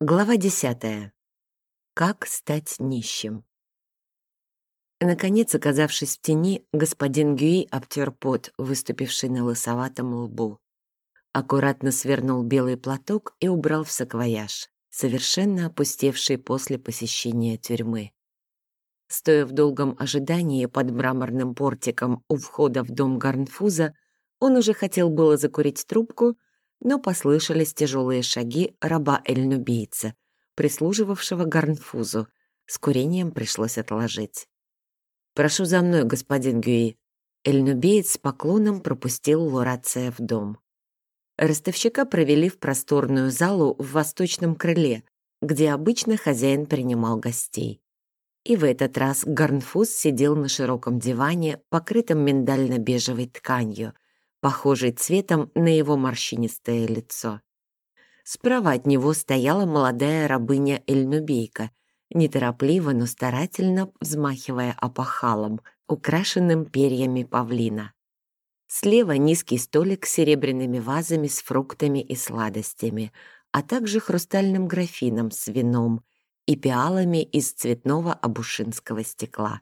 Глава десятая. Как стать нищим? Наконец, оказавшись в тени, господин Гюи обтер пот, выступивший на лысоватом лбу. Аккуратно свернул белый платок и убрал в саквояж, совершенно опустевший после посещения тюрьмы. Стоя в долгом ожидании под мраморным портиком у входа в дом Гарнфуза, он уже хотел было закурить трубку, но послышались тяжелые шаги раба Эльнубийца, прислуживавшего Гарнфузу. С курением пришлось отложить. «Прошу за мной, господин Гюи». Эльнубеец с поклоном пропустил Лурация в дом. Ростовщика провели в просторную залу в восточном крыле, где обычно хозяин принимал гостей. И в этот раз Гарнфуз сидел на широком диване, покрытом миндально-бежевой тканью — похожий цветом на его морщинистое лицо. Справа от него стояла молодая рабыня Эльнубейка, неторопливо, но старательно взмахивая опахалом, украшенным перьями павлина. Слева низкий столик с серебряными вазами с фруктами и сладостями, а также хрустальным графином с вином и пиалами из цветного абушинского стекла.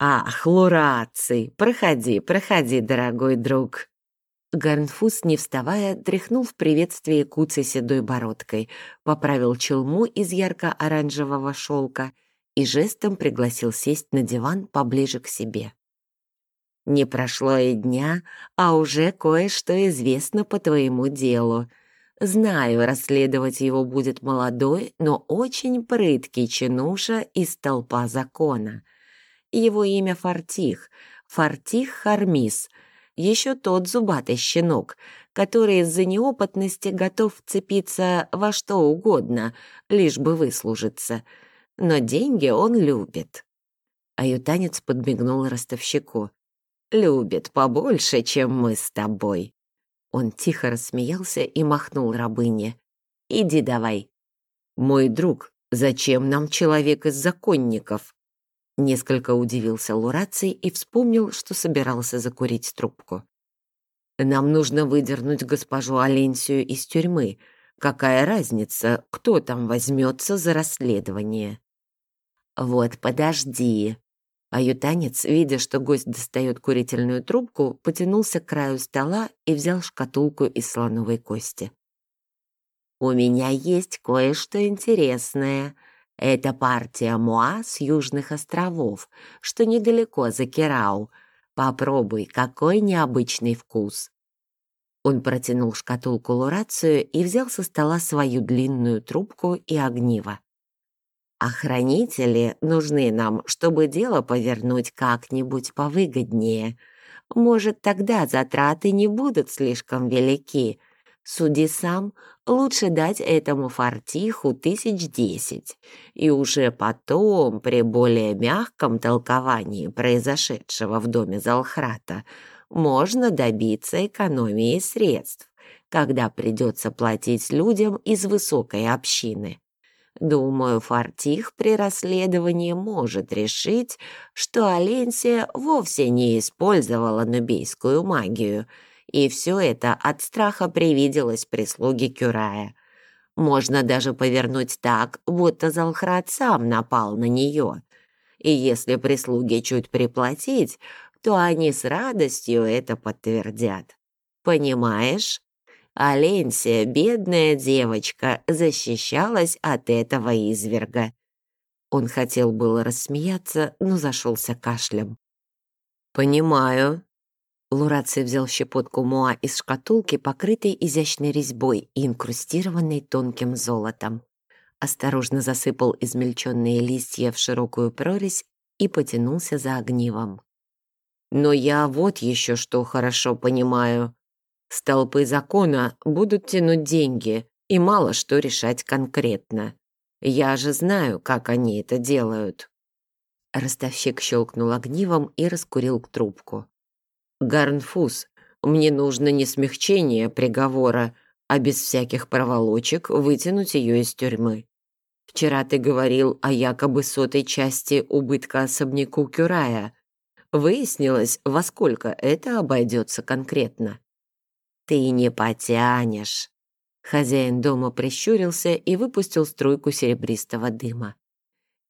«Ах, Лураций, проходи, проходи, дорогой друг!» Гарнфус, не вставая, тряхнул в приветствии куцей седой бородкой, поправил челму из ярко-оранжевого шелка и жестом пригласил сесть на диван поближе к себе. «Не прошло и дня, а уже кое-что известно по твоему делу. Знаю, расследовать его будет молодой, но очень прыткий чинуша из толпа закона». Его имя Фартих, Фартих Хармис, еще тот зубатый щенок, который из-за неопытности готов вцепиться во что угодно, лишь бы выслужиться. Но деньги он любит. Аютанец подмигнул ростовщику. «Любит побольше, чем мы с тобой». Он тихо рассмеялся и махнул рабыне. «Иди давай». «Мой друг, зачем нам человек из законников?» Несколько удивился Лураций и вспомнил, что собирался закурить трубку. «Нам нужно выдернуть госпожу Аленсию из тюрьмы. Какая разница, кто там возьмется за расследование?» «Вот подожди». Аютанец, видя, что гость достает курительную трубку, потянулся к краю стола и взял шкатулку из слоновой кости. «У меня есть кое-что интересное», это партия муа с Южных островов, что недалеко за Керау. Попробуй, какой необычный вкус. Он протянул шкатулку Лурацию и взял со стола свою длинную трубку и огниво. Охранители нужны нам, чтобы дело повернуть как-нибудь повыгоднее. Может, тогда затраты не будут слишком велики, Суди сам, лучше дать этому фартиху тысяч десять, и уже потом, при более мягком толковании произошедшего в доме Залхрата, можно добиться экономии средств, когда придется платить людям из высокой общины. Думаю, Фартих при расследовании может решить, что Аленсия вовсе не использовала нубейскую магию — и все это от страха привиделось прислуге Кюрая. Можно даже повернуть так, будто Залхрат сам напал на нее. И если прислуге чуть приплатить, то они с радостью это подтвердят. Понимаешь? Аленсия, бедная девочка, защищалась от этого изверга. Он хотел было рассмеяться, но зашелся кашлем. «Понимаю», Лураций взял щепотку муа из шкатулки, покрытой изящной резьбой и инкрустированной тонким золотом. Осторожно засыпал измельченные листья в широкую прорезь и потянулся за огнивом. «Но я вот еще что хорошо понимаю. Столпы закона будут тянуть деньги и мало что решать конкретно. Я же знаю, как они это делают». Ростовщик щелкнул огнивом и раскурил трубку. Гарнфус, мне нужно не смягчение приговора, а без всяких проволочек вытянуть ее из тюрьмы. Вчера ты говорил о якобы сотой части убытка особняку Кюрая. Выяснилось, во сколько это обойдется конкретно. Ты не потянешь. Хозяин дома прищурился и выпустил струйку серебристого дыма.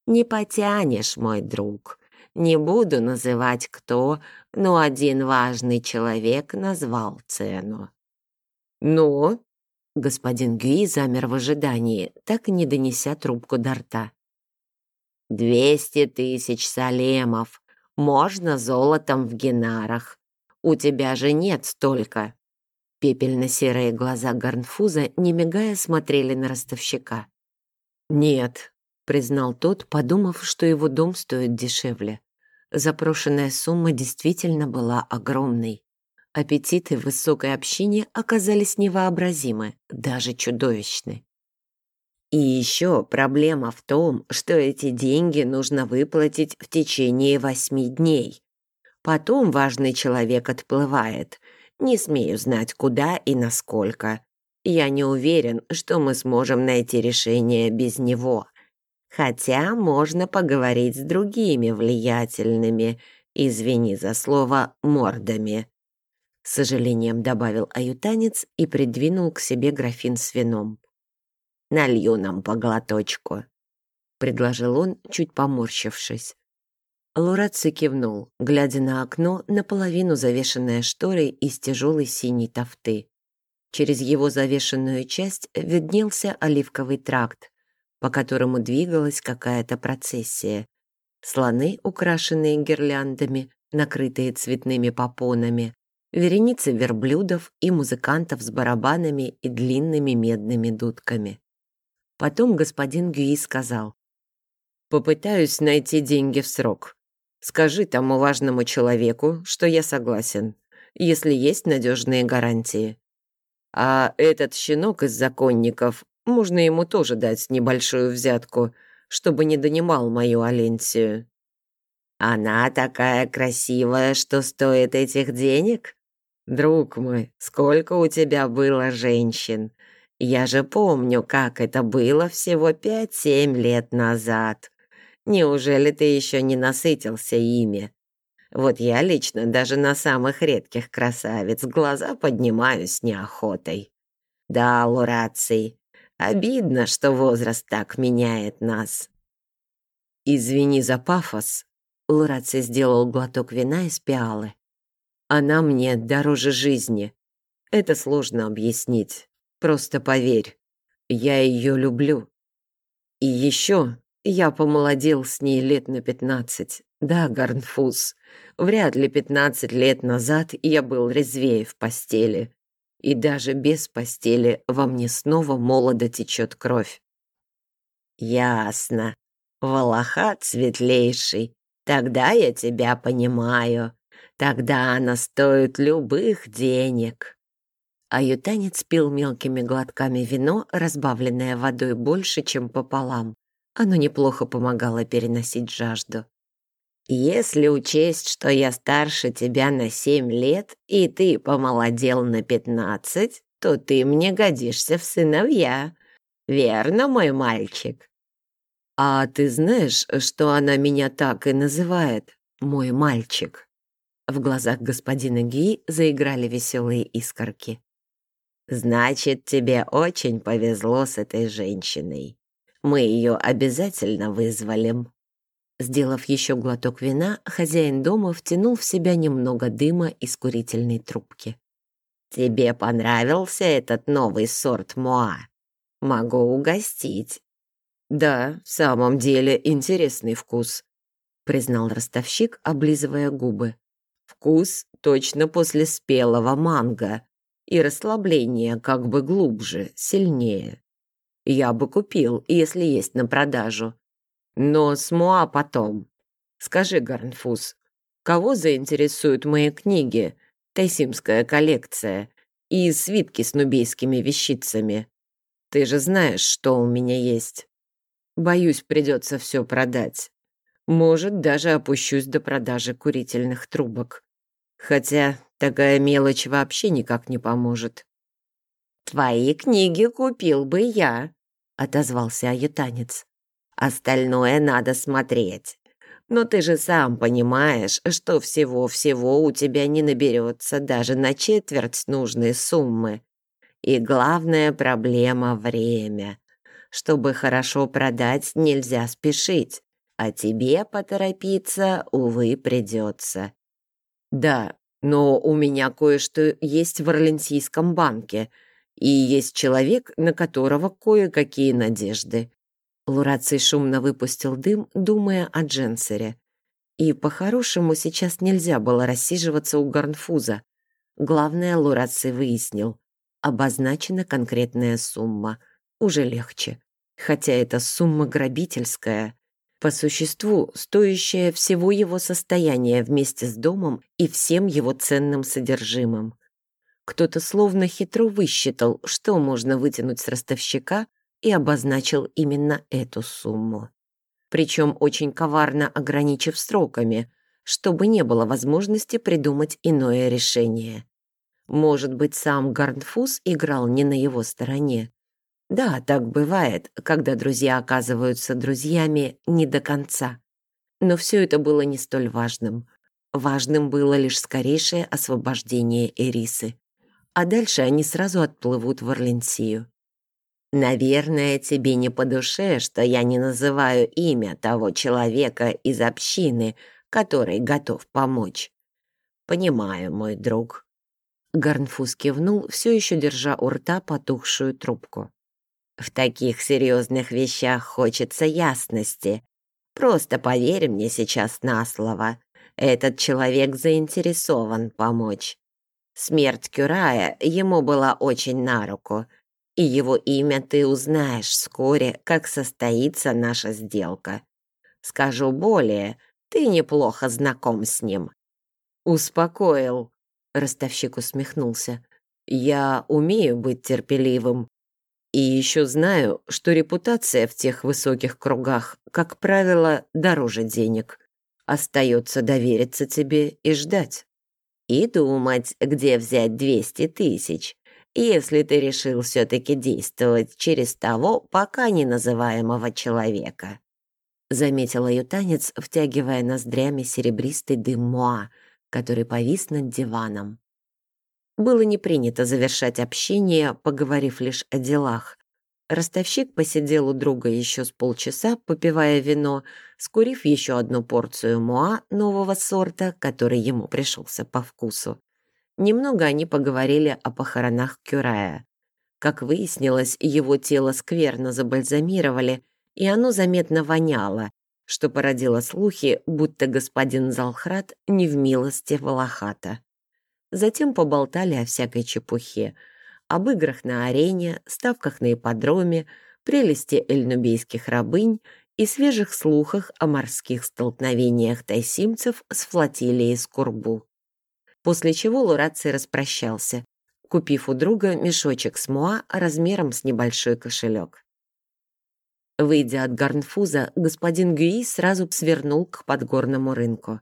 «Не потянешь, мой друг. Не буду называть кто, но один важный человек назвал цену». «Ну?» Господин Гюи замер в ожидании, так не донеся трубку до рта. «Двести тысяч салемов. Можно золотом в генарах. У тебя же нет столько». Пепельно-серые глаза Гарнфуза, не мигая, смотрели на ростовщика. «Нет», — признал тот, подумав, что его дом стоит дешевле. Запрошенная сумма действительно была огромной. Аппетиты в высокой общине оказались невообразимы, даже чудовищны. И еще проблема в том, что эти деньги нужно выплатить в течение восьми дней. Потом важный человек отплывает. Не смею знать, куда и насколько. Я не уверен, что мы сможем найти решение без него. Хотя можно поговорить с другими влиятельными, извини за слово, мордами. С сожалением добавил аютанец и придвинул к себе графин с вином. «Налью нам по глоточку», — предложил он, чуть поморщившись. Лураци кивнул, глядя на окно, наполовину завешенное шторой из тяжелой синей тофты. Через его завешенную часть виднелся оливковый тракт, по которому двигалась какая-то процессия. Слоны, украшенные гирляндами, накрытые цветными попонами, вереницы верблюдов и музыкантов с барабанами и длинными медными дудками. Потом господин Гюи сказал, «Попытаюсь найти деньги в срок. Скажи тому важному человеку, что я согласен, если есть надежные гарантии. А этот щенок из законников, можно ему тоже дать небольшую взятку, чтобы не донимал мою Аленсию». «Она такая красивая, что стоит этих денег?» «Друг мой, сколько у тебя было женщин? Я же помню, как это было всего пять-семь лет назад. Неужели ты еще не насытился ими? Вот я лично даже на самых редких красавиц глаза поднимаю с неохотой. Да, Лураций, обидно, что возраст так меняет нас». «Извини за пафос», — Лураций сделал глоток вина из пиалы. Она мне дороже жизни. Это сложно объяснить. Просто поверь, я ее люблю. И еще я помолодел с ней лет на пятнадцать. Да, Гарнфуз, вряд ли пятнадцать лет назад я был резвее в постели. И даже без постели во мне снова молодо течет кровь. Ясно. Волохат светлейший. Тогда я тебя понимаю. Тогда она стоит любых денег». Аютанец пил мелкими глотками вино, разбавленное водой больше, чем пополам. Оно неплохо помогало переносить жажду. «Если учесть, что я старше тебя на семь лет, и ты помолодел на пятнадцать, то ты мне годишься в сыновья. Верно, мой мальчик?» «А ты знаешь, что она меня так и называет, мой мальчик?» В глазах господина Ги заиграли веселые искорки. «Значит, тебе очень повезло с этой женщиной. Мы ее обязательно вызволим». Сделав еще глоток вина, хозяин дома втянул в себя немного дыма из курительной трубки. «Тебе понравился этот новый сорт моа? Могу угостить». «Да, в самом деле интересный вкус», — признал ростовщик, облизывая губы. Вкус точно после спелого манго. И расслабление как бы глубже, сильнее. Я бы купил, если есть на продажу. Но смуа потом. Скажи, Гарнфус, кого заинтересуют мои книги, Тайсимская коллекция и свитки с нубейскими вещицами? Ты же знаешь, что у меня есть. Боюсь, придется все продать. Может, даже опущусь до продажи курительных трубок. Хотя такая мелочь вообще никак не поможет. «Твои книги купил бы я», — отозвался аютанец. «Остальное надо смотреть. Но ты же сам понимаешь, что всего-всего у тебя не наберется даже на четверть нужной суммы. И главная проблема — время. Чтобы хорошо продать, нельзя спешить, а тебе поторопиться, увы, придется. Да, но у меня кое-что есть в Орленсийском банке, и есть человек, на которого кое-какие надежды. Лураций шумно выпустил дым, думая о Дженсере. И по-хорошему сейчас нельзя было рассиживаться у Гарнфуза. Главное, Лураций выяснил. Обозначена конкретная сумма. Уже легче. Хотя эта сумма грабительская. По существу, стоящая всего его состояния вместе с домом и всем его ценным содержимым. Кто-то словно хитро высчитал, что можно вытянуть с ростовщика, и обозначил именно эту сумму. Причем очень коварно ограничив сроками, чтобы не было возможности придумать иное решение. Может быть, сам Гарнфус играл не на его стороне. Да, так бывает, когда друзья оказываются друзьями не до конца. Но все это было не столь важным. Важным было лишь скорейшее освобождение Эрисы. А дальше они сразу отплывут в Орленсию. Наверное, тебе не по душе, что я не называю имя того человека из общины, который готов помочь. Понимаю, мой друг. Гарнфус кивнул, все еще держа у рта потухшую трубку. В таких серьезных вещах хочется ясности. Просто поверь мне сейчас на слово. Этот человек заинтересован помочь. Смерть Кюрая ему была очень на руку — и его имя ты узнаешь вскоре, как состоится наша сделка. Скажу более, ты неплохо знаком с ним». «Успокоил», — ростовщик усмехнулся. «Я умею быть терпеливым. И еще знаю, что репутация в тех высоких кругах, как правило, дороже денег. Остается довериться тебе и ждать. И думать, где взять двести тысяч если ты решил все-таки действовать через того пока не называемого человека», заметила ютанец, втягивая ноздрями серебристый дым муа, который повис над диваном. Было не принято завершать общение, поговорив лишь о делах. Ростовщик посидел у друга еще с полчаса, попивая вино, скурив еще одну порцию муа нового сорта, который ему пришелся по вкусу. Немного они поговорили о похоронах Кюрая. Как выяснилось, его тело скверно забальзамировали, и оно заметно воняло, что породило слухи, будто господин Залхрат не в милости Волохата. Затем поболтали о всякой чепухе, об играх на арене, ставках на ипподроме, прелести эльнубейских рабынь и свежих слухах о морских столкновениях тайсимцев с флотилией Скурбу после чего Лураций распрощался, купив у друга мешочек с муа размером с небольшой кошелек. Выйдя от Гарнфуза, господин Гюи сразу свернул к подгорному рынку.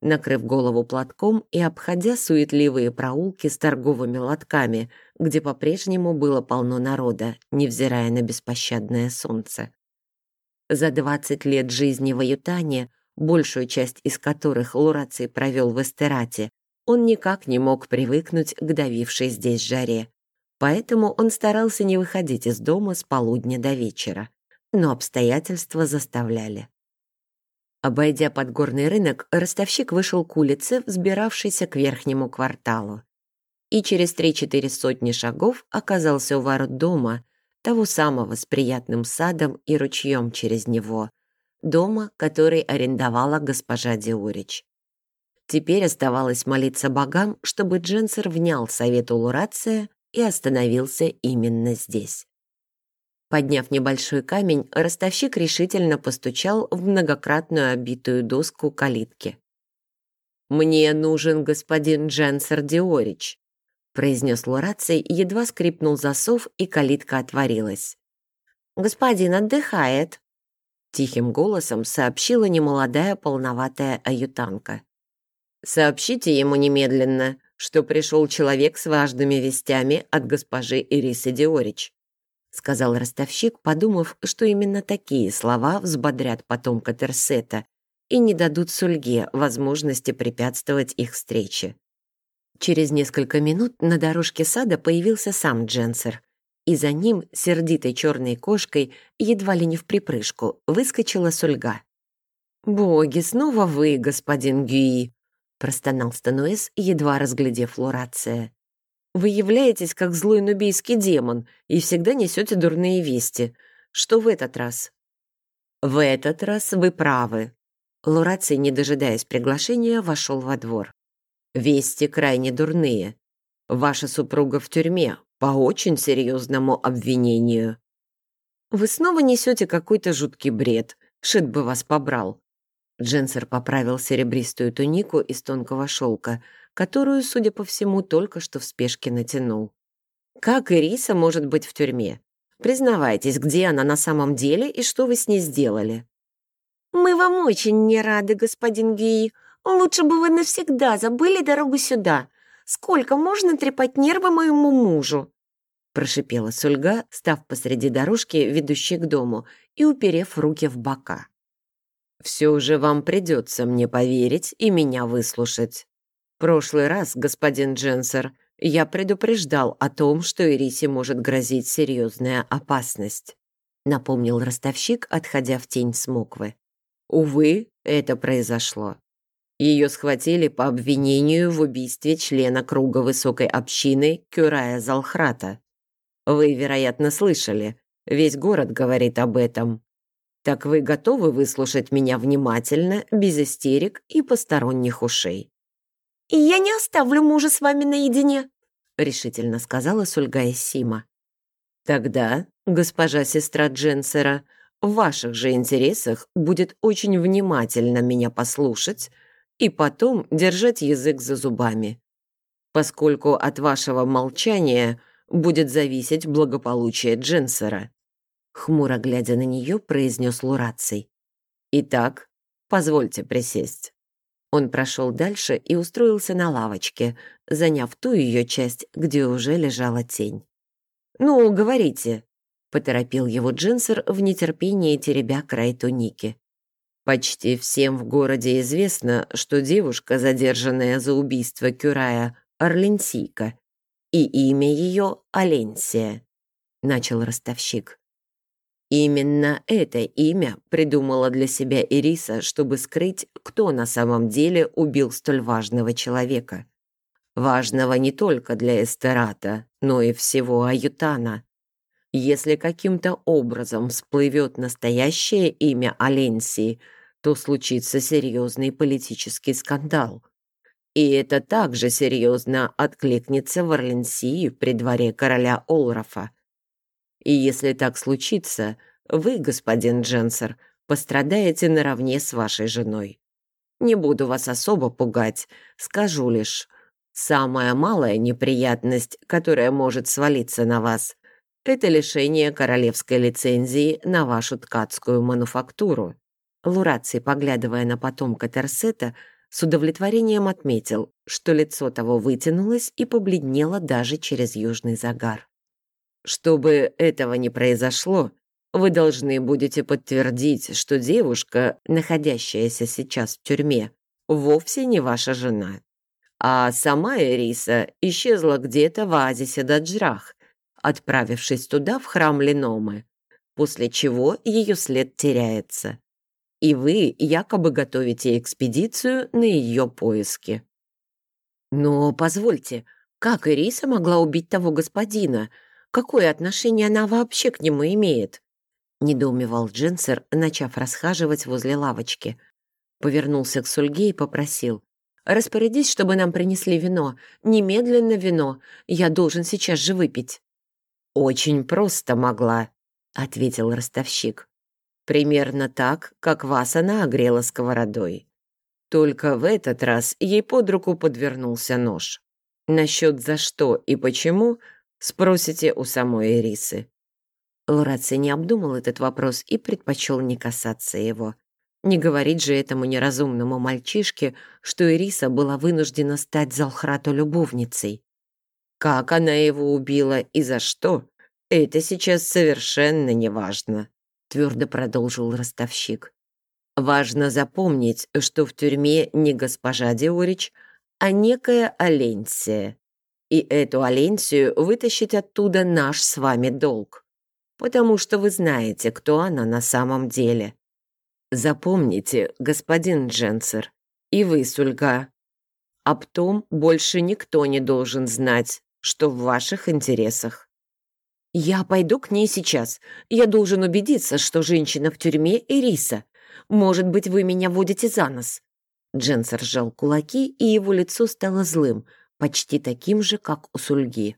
Накрыв голову платком и обходя суетливые проулки с торговыми лотками, где по-прежнему было полно народа, невзирая на беспощадное солнце. За 20 лет жизни в Аютане, большую часть из которых Лураций провел в Эстерате, он никак не мог привыкнуть к давившей здесь жаре. Поэтому он старался не выходить из дома с полудня до вечера. Но обстоятельства заставляли. Обойдя подгорный рынок, ростовщик вышел к улице, взбиравшейся к верхнему кварталу. И через три-четыре сотни шагов оказался у ворот дома, того самого с приятным садом и ручьем через него, дома, который арендовала госпожа Диурич. Теперь оставалось молиться богам, чтобы Дженсер внял совету Лурация и остановился именно здесь. Подняв небольшой камень, ростовщик решительно постучал в многократную обитую доску калитки. «Мне нужен господин Дженсер Диорич», произнес Лураций, едва скрипнул засов, и калитка отворилась. «Господин отдыхает», — тихим голосом сообщила немолодая полноватая аютанка. Сообщите ему немедленно, что пришел человек с важными вестями от госпожи Ирисы Диорич», сказал ростовщик, подумав, что именно такие слова взбодрят потомка Терсета и не дадут Сульге возможности препятствовать их встрече. Через несколько минут на дорожке сада появился сам Дженсер, и за ним, сердитой черной кошкой, едва ли не в припрыжку, выскочила Сульга. «Боги, снова вы, господин Гюи!» — простонал Стануэс, едва разглядев Лурация. «Вы являетесь как злой нубийский демон и всегда несете дурные вести. Что в этот раз?» «В этот раз вы правы». Лураций, не дожидаясь приглашения, вошел во двор. «Вести крайне дурные. Ваша супруга в тюрьме по очень серьезному обвинению». «Вы снова несете какой-то жуткий бред. Шит бы вас побрал. Дженсер поправил серебристую тунику из тонкого шелка, которую, судя по всему, только что в спешке натянул. «Как Ириса может быть в тюрьме? Признавайтесь, где она на самом деле и что вы с ней сделали?» «Мы вам очень не рады, господин Геи. Лучше бы вы навсегда забыли дорогу сюда. Сколько можно трепать нервы моему мужу?» Прошипела Сульга, став посреди дорожки, ведущей к дому, и уперев руки в бока. Все же вам придется мне поверить и меня выслушать. Прошлый раз, господин Дженсер, я предупреждал о том, что Ирисе может грозить серьезная опасность», напомнил ростовщик, отходя в тень смоквы. Увы, это произошло. Ее схватили по обвинению в убийстве члена круга высокой общины Кюрая Залхрата. Вы, вероятно, слышали. Весь город говорит об этом. Так вы готовы выслушать меня внимательно, без истерик и посторонних ушей?» «И я не оставлю мужа с вами наедине», — решительно сказала Сульгая Сима. «Тогда, госпожа сестра Дженсера, в ваших же интересах будет очень внимательно меня послушать и потом держать язык за зубами, поскольку от вашего молчания будет зависеть благополучие Дженсера. Хмуро глядя на нее, произнес Лураций. «Итак, позвольте присесть». Он прошел дальше и устроился на лавочке, заняв ту ее часть, где уже лежала тень. «Ну, говорите», — поторопил его Джинсер в нетерпении теребя край туники. «Почти всем в городе известно, что девушка, задержанная за убийство Кюрая, Орленсийка, и имя ее Оленсия», — начал ростовщик. Именно это имя придумала для себя Ириса, чтобы скрыть, кто на самом деле убил столь важного человека. Важного не только для Эстерата, но и всего Аютана. Если каким-то образом всплывет настоящее имя Аленсии, то случится серьезный политический скандал. И это также серьезно откликнется в Орленсии при дворе короля Олрафа. И если так случится, вы, господин Дженсер, пострадаете наравне с вашей женой. Не буду вас особо пугать, скажу лишь, самая малая неприятность, которая может свалиться на вас, это лишение королевской лицензии на вашу ткацкую мануфактуру. Лураций, поглядывая на потомка Терсета, с удовлетворением отметил, что лицо того вытянулось и побледнело даже через южный загар. Чтобы этого не произошло, вы должны будете подтвердить, что девушка, находящаяся сейчас в тюрьме, вовсе не ваша жена. А сама Эриса исчезла где-то в оазисе Даджрах, отправившись туда в храм Леномы, после чего ее след теряется. И вы якобы готовите экспедицию на ее поиски. Но позвольте, как Ириса могла убить того господина? Какое отношение она вообще к нему имеет?» Недоумевал Дженсер, начав расхаживать возле лавочки. Повернулся к Сульге и попросил. «Распорядись, чтобы нам принесли вино. Немедленно вино. Я должен сейчас же выпить». «Очень просто могла», — ответил ростовщик. «Примерно так, как вас она огрела сковородой. Только в этот раз ей под руку подвернулся нож. Насчет за что и почему Спросите у самой Ирисы». Лураций не обдумал этот вопрос и предпочел не касаться его. Не говорить же этому неразумному мальчишке, что Ириса была вынуждена стать Залхрату любовницей. Как она его убила и за что, это сейчас совершенно неважно, твердо продолжил ростовщик. Важно запомнить, что в тюрьме не госпожа Диорич, а некая Аленсия. И эту Аленсию вытащить оттуда наш с вами долг. Потому что вы знаете, кто она на самом деле. Запомните, господин Дженсер, и вы, Сульга, об том больше никто не должен знать, что в ваших интересах. «Я пойду к ней сейчас. Я должен убедиться, что женщина в тюрьме Ириса. Может быть, вы меня водите за нос». Дженсер сжал кулаки, и его лицо стало злым, почти таким же, как у Сульги.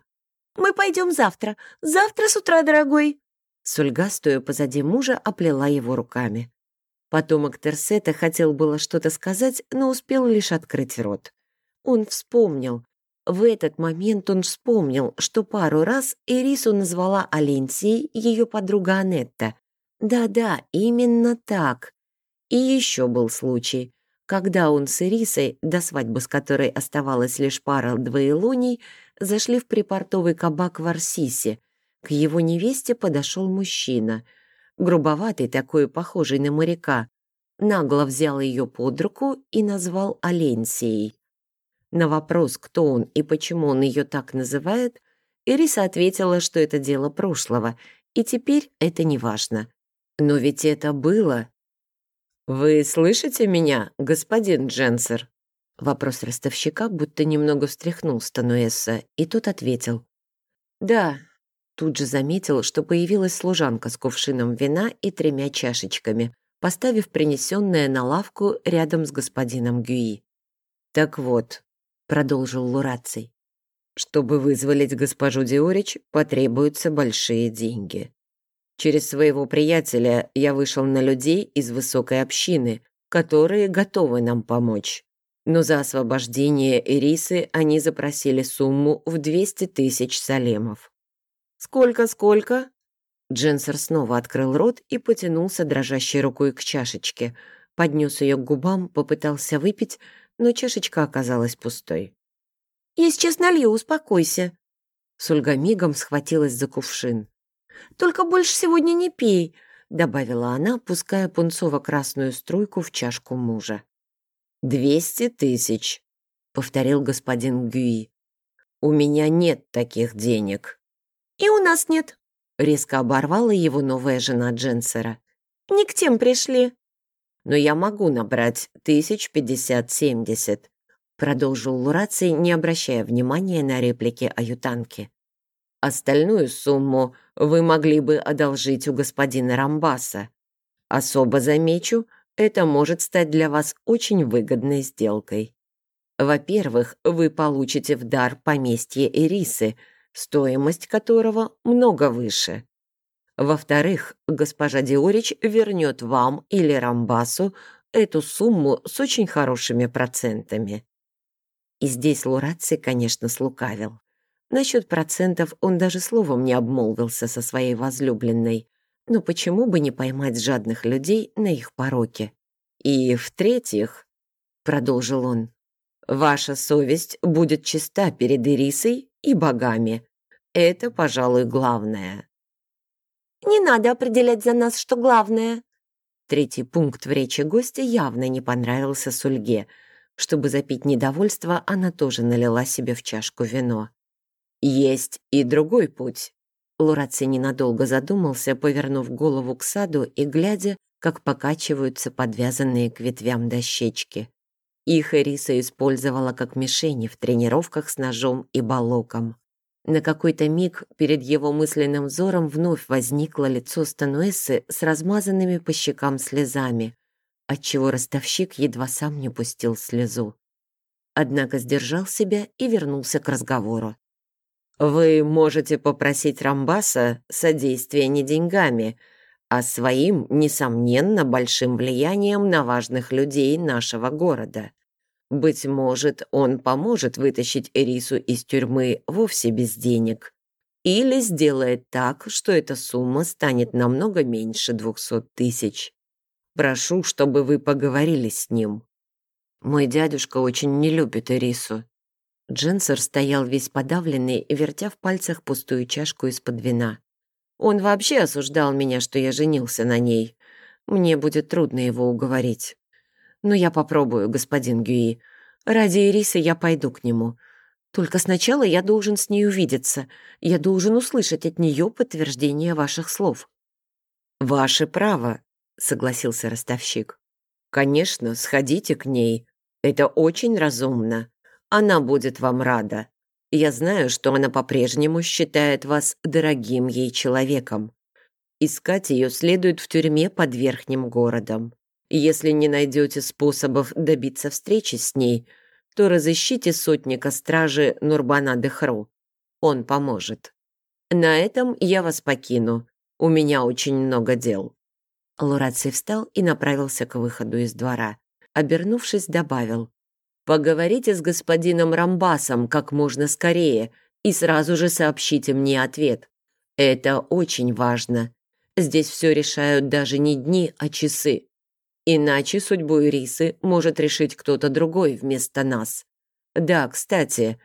«Мы пойдем завтра. Завтра с утра, дорогой». Сульга, стоя позади мужа, оплела его руками. Потомок Терсета хотел было что-то сказать, но успел лишь открыть рот. Он вспомнил, в этот момент он вспомнил, что пару раз Ирису назвала Аленсией ее подруга Анетта. Да-да, именно так. И еще был случай, когда он с Ирисой, до свадьбы с которой оставалась лишь пара двоелуний, зашли в припортовый кабак в Арсисе. К его невесте подошел мужчина, грубоватый такой, похожий на моряка, нагло взял ее под руку и назвал Аленсией. На вопрос, кто он и почему он ее так называет, Ириса ответила, что это дело прошлого, и теперь это не важно. Но ведь это было. «Вы слышите меня, господин Дженсер?» Вопрос ростовщика будто немного встряхнул Стануэса, и тот ответил. «Да». Тут же заметил, что появилась служанка с кувшином вина и тремя чашечками, поставив принесенное на лавку рядом с господином Гюи. «Так вот, — продолжил Лураций. «Чтобы вызволить госпожу Диорич, потребуются большие деньги. Через своего приятеля я вышел на людей из высокой общины, которые готовы нам помочь. Но за освобождение Ирисы они запросили сумму в 200 тысяч салемов. «Сколько-сколько?» Дженсер снова открыл рот и потянулся дрожащей рукой к чашечке, поднес ее к губам, попытался выпить, но чашечка оказалась пустой. «Я сейчас налью, успокойся». Сульга мигом схватилась за кувшин. «Только больше сегодня не пей», — добавила она, пуская пунцово-красную струйку в чашку мужа. «Двести тысяч», — повторил господин Гюи. «У меня нет таких денег». «И у нас нет», — резко оборвала его новая жена Дженсера. «Не к тем пришли» но я могу набрать тысяч пятьдесят-семьдесят», продолжил Лураций, не обращая внимания на реплики аютанки. «Остальную сумму вы могли бы одолжить у господина Рамбаса. Особо замечу, это может стать для вас очень выгодной сделкой. Во-первых, вы получите в дар поместье Ирисы, стоимость которого много выше. Во-вторых, госпожа Диорич вернет вам или Рамбасу эту сумму с очень хорошими процентами. И здесь Лураци, конечно, слукавил. Насчет процентов он даже словом не обмолвился со своей возлюбленной. Но почему бы не поймать жадных людей на их пороке? И в-третьих, продолжил он, ваша совесть будет чиста перед Ирисой и богами. Это, пожалуй, главное. Не надо определять за нас, что главное». Третий пункт в речи гостя явно не понравился Сульге. Чтобы запить недовольство, она тоже налила себе в чашку вино. «Есть и другой путь». Лураци ненадолго задумался, повернув голову к саду и глядя, как покачиваются подвязанные к ветвям дощечки. Их Эриса использовала как мишени в тренировках с ножом и балоком. На какой-то миг перед его мысленным взором вновь возникло лицо Стануэсы с размазанными по щекам слезами, отчего ростовщик едва сам не пустил слезу. Однако сдержал себя и вернулся к разговору. «Вы можете попросить Рамбаса содействия не деньгами, а своим, несомненно, большим влиянием на важных людей нашего города. Быть может, он поможет вытащить Эрису из тюрьмы вовсе без денег. Или сделает так, что эта сумма станет намного меньше двухсот тысяч. Прошу, чтобы вы поговорили с ним. Мой дядюшка очень не любит Эрису. Дженсер стоял весь подавленный, вертя в пальцах пустую чашку из-под вина. Он вообще осуждал меня, что я женился на ней. Мне будет трудно его уговорить. Но я попробую, господин Гюи. Ради Ирисы я пойду к нему. Только сначала я должен с ней увидеться. Я должен услышать от нее подтверждение ваших слов». «Ваше право», — согласился ростовщик. «Конечно, сходите к ней. Это очень разумно. Она будет вам рада. Я знаю, что она по-прежнему считает вас дорогим ей человеком. Искать ее следует в тюрьме под Верхним городом. Если не найдете способов добиться встречи с ней, то разыщите сотника стражи Нурбана Дехру. Он поможет. На этом я вас покину. У меня очень много дел». Лураций встал и направился к выходу из двора. Обернувшись, добавил. Поговорите с господином Рамбасом как можно скорее и сразу же сообщите мне ответ. Это очень важно. Здесь все решают даже не дни, а часы. Иначе судьбу Ирисы может решить кто-то другой вместо нас. Да, кстати,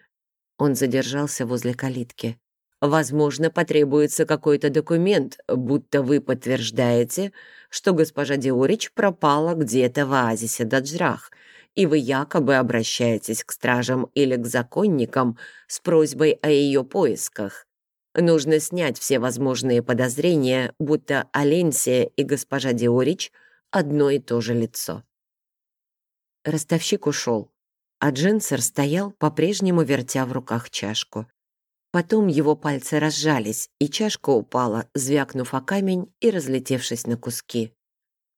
он задержался возле калитки. Возможно, потребуется какой-то документ, будто вы подтверждаете, что госпожа Диорич пропала где-то в оазисе Даджрах – и вы якобы обращаетесь к стражам или к законникам с просьбой о ее поисках. Нужно снять все возможные подозрения, будто Аленсия и госпожа Диорич одно и то же лицо. Ростовщик ушел, а Дженсер стоял, по-прежнему вертя в руках чашку. Потом его пальцы разжались, и чашка упала, звякнув о камень и разлетевшись на куски.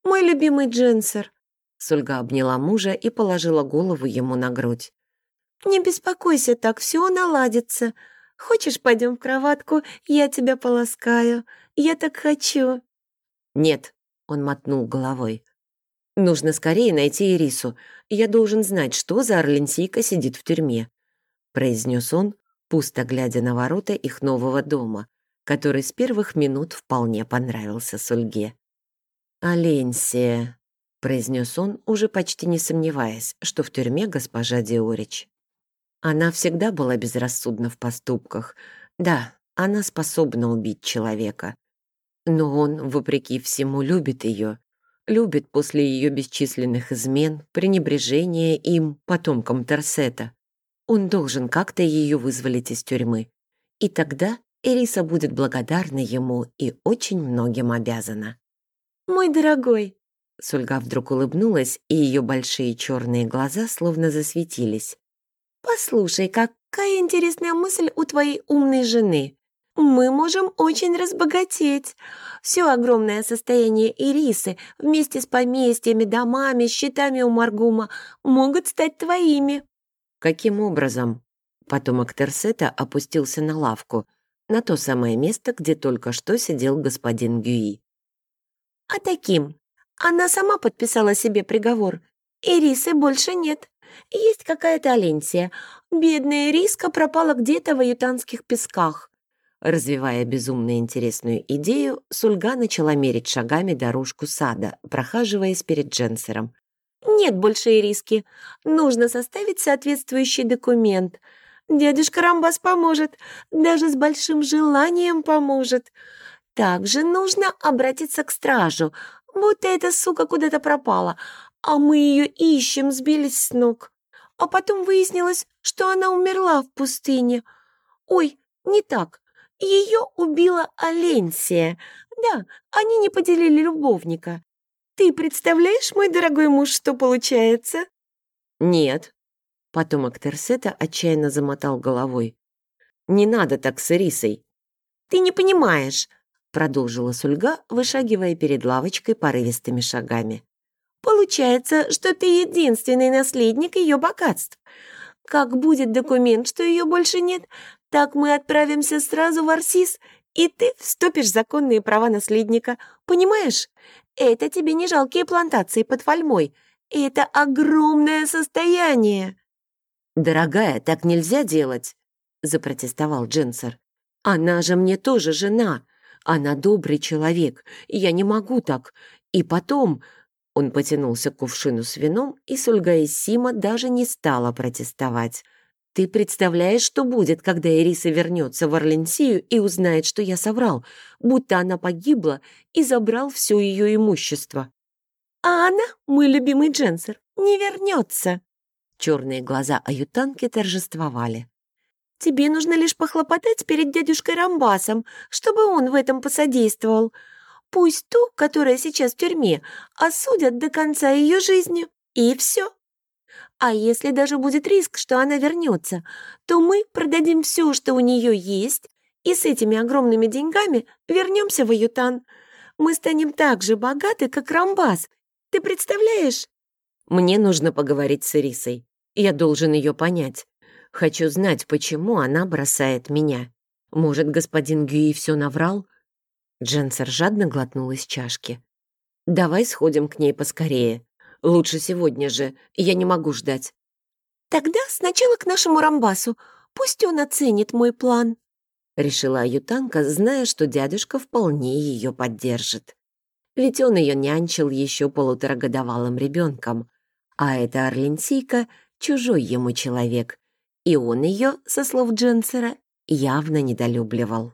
«Мой любимый Дженсер», Сульга обняла мужа и положила голову ему на грудь. «Не беспокойся так, все наладится. Хочешь, пойдем в кроватку, я тебя полоскаю. Я так хочу». «Нет», — он мотнул головой. «Нужно скорее найти Ирису. Я должен знать, что за орленсийка сидит в тюрьме», — произнес он, пусто глядя на ворота их нового дома, который с первых минут вполне понравился Сульге. «Аленсия», произнес он, уже почти не сомневаясь, что в тюрьме госпожа Диорич. Она всегда была безрассудна в поступках. Да, она способна убить человека. Но он, вопреки всему, любит ее. Любит после ее бесчисленных измен, пренебрежения им, потомкам Торсета. Он должен как-то ее вызволить из тюрьмы. И тогда Эриса будет благодарна ему и очень многим обязана. «Мой дорогой», Сульга вдруг улыбнулась, и ее большие черные глаза словно засветились. «Послушай, какая интересная мысль у твоей умной жены. Мы можем очень разбогатеть. Все огромное состояние Ирисы вместе с поместьями, домами, счетами у Маргума могут стать твоими». «Каким образом?» Потомок Терсета опустился на лавку, на то самое место, где только что сидел господин Гюи. «А таким. Она сама подписала себе приговор. Ирисы больше нет. Есть какая-то Аленсия. Бедная Ириска пропала где-то в аютанских песках. Развивая безумно интересную идею, Сульга начала мерить шагами дорожку сада, прохаживаясь перед Дженсером. «Нет больше Ириски. Нужно составить соответствующий документ. Дядюшка Рамбас поможет, даже с большим желанием поможет. Также нужно обратиться к стражу, будто эта сука куда-то пропала, а мы ее ищем, сбились с ног. А потом выяснилось, что она умерла в пустыне. Ой, не так. Ее убила Аленсия. Да, они не поделили любовника. Ты представляешь, мой дорогой муж, что получается? Нет. Потомок Терсета отчаянно замотал головой. Не надо так с Ирисой. Ты не понимаешь продолжила Сульга, вышагивая перед лавочкой порывистыми шагами. «Получается, что ты единственный наследник ее богатств. Как будет документ, что ее больше нет, так мы отправимся сразу в Арсис, и ты вступишь в законные права наследника. Понимаешь? Это тебе не жалкие плантации под фольмой. Это огромное состояние». «Дорогая, так нельзя делать», — запротестовал Дженсер. «Она же мне тоже жена. Она добрый человек, и я не могу так. И потом...» Он потянулся к кувшину с вином, и Сульга из Сима даже не стала протестовать. «Ты представляешь, что будет, когда Ириса вернется в Орленсию и узнает, что я соврал, будто она погибла и забрал все ее имущество?» «А она, мой любимый Дженсер, не вернется!» Черные глаза аютанки торжествовали. «Тебе нужно лишь похлопотать перед дядюшкой Рамбасом, чтобы он в этом посодействовал. Пусть ту, которая сейчас в тюрьме, осудят до конца ее жизни. И все. А если даже будет риск, что она вернется, то мы продадим все, что у нее есть, и с этими огромными деньгами вернемся в Аютан. Мы станем так же богаты, как Рамбас. Ты представляешь?» «Мне нужно поговорить с Ирисой. Я должен ее понять. Хочу знать, почему она бросает меня. Может, господин Гюи все наврал?» Дженсер жадно глотнул из чашки. «Давай сходим к ней поскорее. Лучше сегодня же. Я не могу ждать». «Тогда сначала к нашему Рамбасу. Пусть он оценит мой план», — решила аютанка, зная, что дядюшка вполне ее поддержит. Ведь он ее нянчил еще полуторагодовалым ребенком, а эта Орленсийка — чужой ему человек, и он ее, со слов Дженсера, явно недолюбливал.